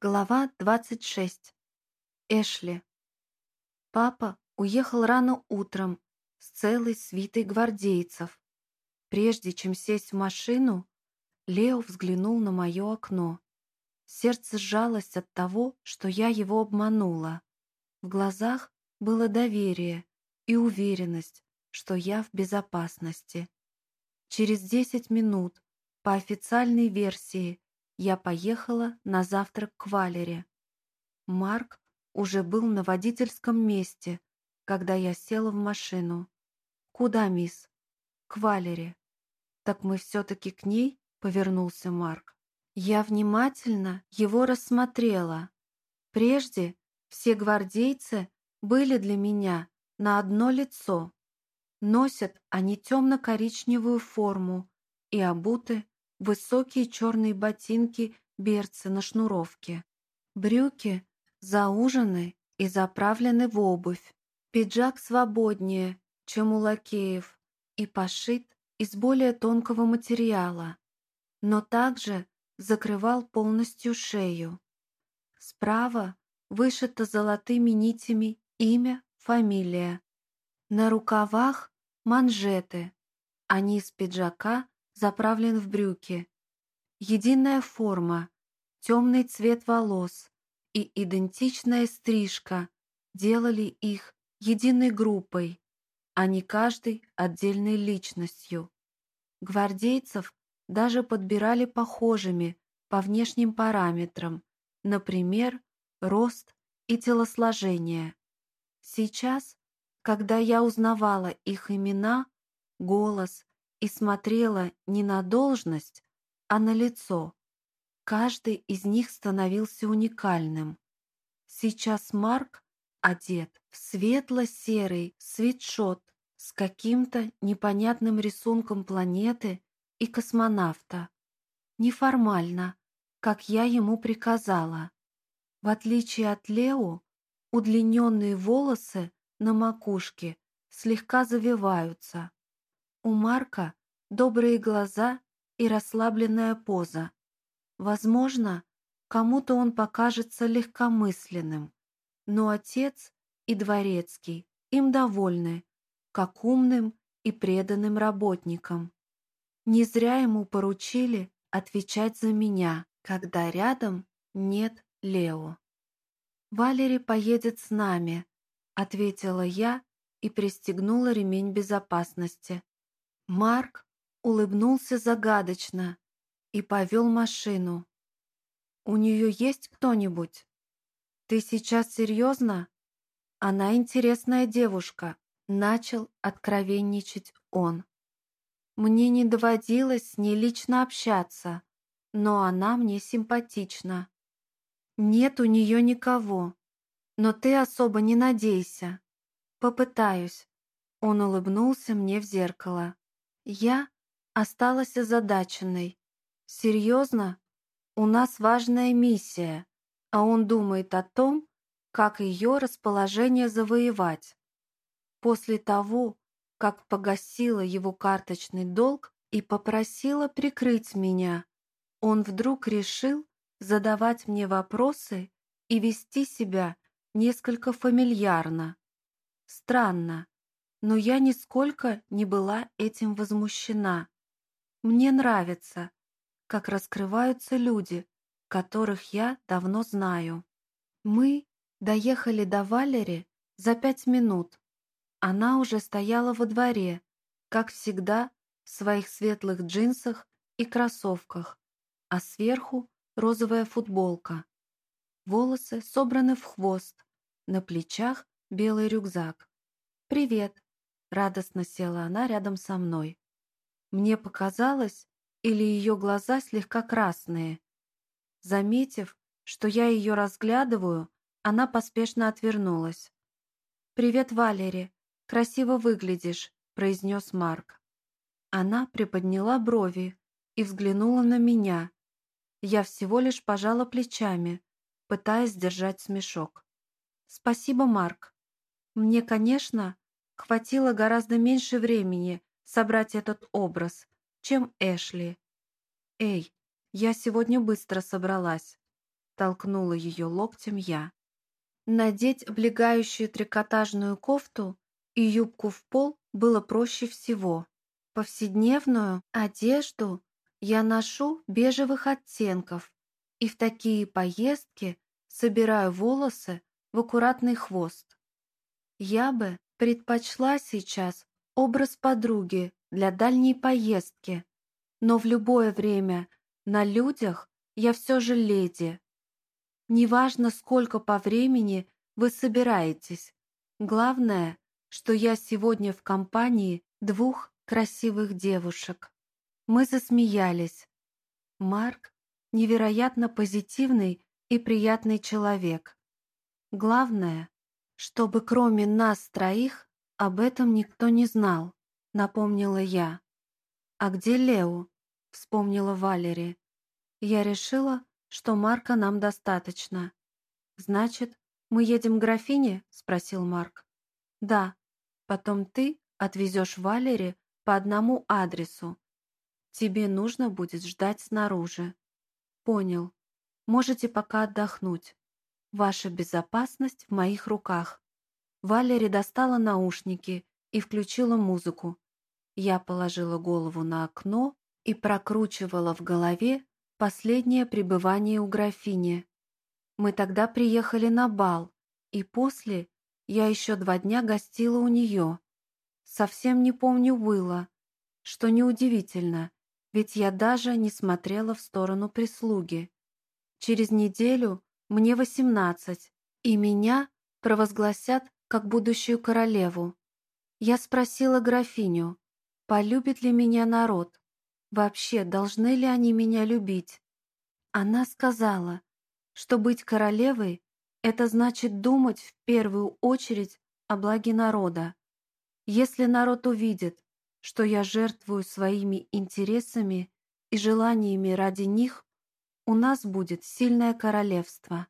Глава 26. Эшли. Папа уехал рано утром с целой свитой гвардейцев. Прежде чем сесть в машину, Лео взглянул на мое окно. Сердце сжалось от того, что я его обманула. В глазах было доверие и уверенность, что я в безопасности. Через десять минут, по официальной версии, я поехала на завтрак к Валере. Марк уже был на водительском месте, когда я села в машину. «Куда, мисс?» «К Валере». «Так мы все-таки к ней?» — повернулся Марк. Я внимательно его рассмотрела. Прежде все гвардейцы были для меня на одно лицо. Носят они темно-коричневую форму и обуты высокие черные ботинки берцы на шнуровке. Брюки заужены и заправлены в обувь. Пиджак свободнее, чем у лакеев, и пошит из более тонкого материала, но также закрывал полностью шею. Справа вышито золотыми нитями имя, фамилия. На рукавах манжеты, а низ пиджака заправлен в брюки. Единая форма, темный цвет волос и идентичная стрижка делали их единой группой, а не каждой отдельной личностью. Гвардейцев даже подбирали похожими по внешним параметрам, например, рост и телосложение. Сейчас, когда я узнавала их имена, голос и смотрела не на должность, а на лицо. Каждый из них становился уникальным. Сейчас Марк одет в светло-серый свитшот с каким-то непонятным рисунком планеты и космонавта. Неформально, как я ему приказала. В отличие от Лео, удлиненные волосы на макушке слегка завиваются. У Марка добрые глаза и расслабленная поза. Возможно, кому-то он покажется легкомысленным, но отец и дворецкий им довольны, как умным и преданным работникам. Не зря ему поручили отвечать за меня, когда рядом нет Лео. «Валери поедет с нами», — ответила я и пристегнула ремень безопасности. Марк улыбнулся загадочно и повел машину. «У нее есть кто-нибудь?» «Ты сейчас серьезно?» «Она интересная девушка», — начал откровенничать он. «Мне не доводилось с ней лично общаться, но она мне симпатична. Нет у нее никого, но ты особо не надейся. Попытаюсь». Он улыбнулся мне в зеркало. Я осталась озадаченной. Серьезно? У нас важная миссия, а он думает о том, как ее расположение завоевать. После того, как погасила его карточный долг и попросила прикрыть меня, он вдруг решил задавать мне вопросы и вести себя несколько фамильярно. Странно, но я нисколько не была этим возмущена. Мне нравится, как раскрываются люди, которых я давно знаю. Мы доехали до Валери за пять минут. Она уже стояла во дворе, как всегда, в своих светлых джинсах и кроссовках, а сверху розовая футболка. Волосы собраны в хвост, на плечах белый рюкзак. «Привет», Радостно села она рядом со мной. Мне показалось, или ее глаза слегка красные. Заметив, что я ее разглядываю, она поспешно отвернулась. «Привет, Валери. Красиво выглядишь», — произнес Марк. Она приподняла брови и взглянула на меня. Я всего лишь пожала плечами, пытаясь сдержать смешок. «Спасибо, Марк. Мне, конечно, хватило гораздо меньше времени собрать этот образ, чем Эшли. «Эй, я сегодня быстро собралась». толкнула ее локтем я. Надеть облегающую трикотажную кофту и юбку в пол было проще всего. Повседневную одежду я ношу бежевых оттенков и в такие поездки собираю волосы в аккуратный хвост. Я бы предпочла сейчас образ подруги для дальней поездки, но в любое время на людях я все же леди. Неважно, сколько по времени вы собираетесь. Главное, что я сегодня в компании двух красивых девушек. Мы засмеялись. Марк — невероятно позитивный и приятный человек. Главное, чтобы кроме нас троих об этом никто не знал, напомнила я. «А где Лео?» — вспомнила Валери. Я решила, что Марка нам достаточно. «Значит, мы едем к графине?» — спросил Марк. «Да. Потом ты отвезешь Валери по одному адресу. Тебе нужно будет ждать снаружи». «Понял. Можете пока отдохнуть. Ваша безопасность в моих руках». Валери достала наушники и включила музыку. Я положила голову на окно и прокручивала в голове последнее пребывание у графини. Мы тогда приехали на бал, и после я еще два дня гостила у нее. Совсем не помню Уилла, что неудивительно, ведь я даже не смотрела в сторону прислуги. Через неделю мне восемнадцать, и меня провозгласят как будущую королеву. Я спросила графиню, полюбит ли меня народ, вообще должны ли они меня любить. Она сказала, что быть королевой — это значит думать в первую очередь о благе народа. Если народ увидит, что я жертвую своими интересами и желаниями ради них, у нас будет сильное королевство.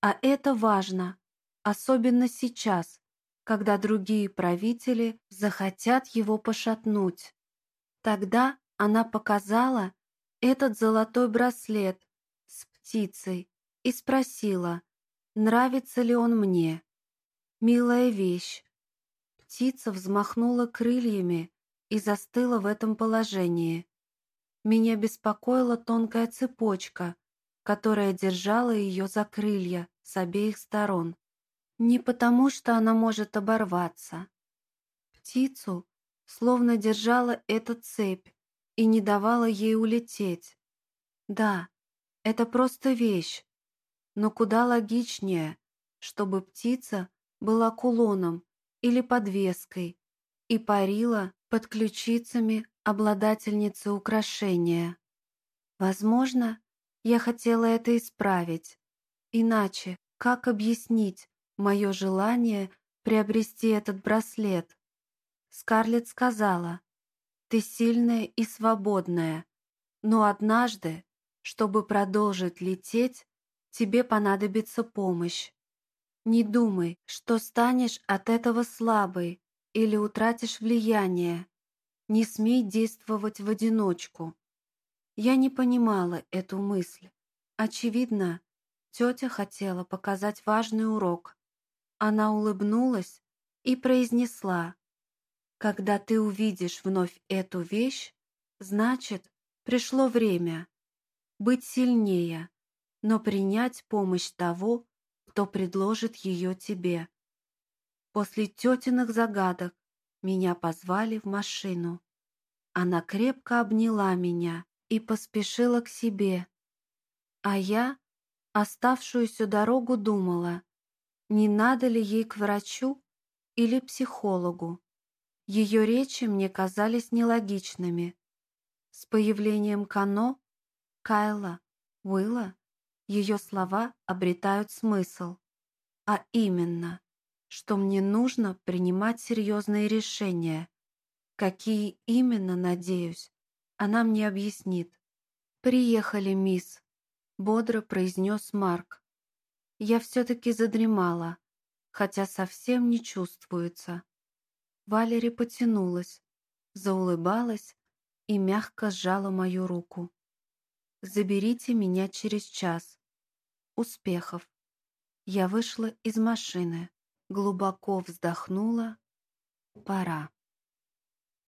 А это важно, особенно сейчас, когда другие правители захотят его пошатнуть. Тогда она показала этот золотой браслет с птицей и спросила, нравится ли он мне. Милая вещь. Птица взмахнула крыльями и застыла в этом положении. Меня беспокоила тонкая цепочка, которая держала ее за крылья с обеих сторон. Не потому, что она может оборваться. Птицу словно держала эта цепь и не давала ей улететь. Да, это просто вещь, но куда логичнее, чтобы птица была кулоном или подвеской и парила под ключицами обладательницы украшения. Возможно, я хотела это исправить. Иначе, как объяснить, мое желание приобрести этот браслет. Скарлетт сказала, «Ты сильная и свободная, но однажды, чтобы продолжить лететь, тебе понадобится помощь. Не думай, что станешь от этого слабой или утратишь влияние. Не смей действовать в одиночку». Я не понимала эту мысль. Очевидно, тетя хотела показать важный урок, она улыбнулась и произнесла, «Когда ты увидишь вновь эту вещь, значит, пришло время быть сильнее, но принять помощь того, кто предложит ее тебе». После тетиных загадок меня позвали в машину. Она крепко обняла меня и поспешила к себе. А я оставшуюся дорогу думала, не надо ли ей к врачу или психологу. Ее речи мне казались нелогичными. С появлением Кано, Кайла, Уилла ее слова обретают смысл. А именно, что мне нужно принимать серьезные решения. Какие именно, надеюсь, она мне объяснит. «Приехали, мисс», — бодро произнес Марк. Я все-таки задремала, хотя совсем не чувствуется. Валери потянулась, заулыбалась и мягко сжала мою руку. «Заберите меня через час». успехов. Я вышла из машины, глубоко вздохнула. Пора.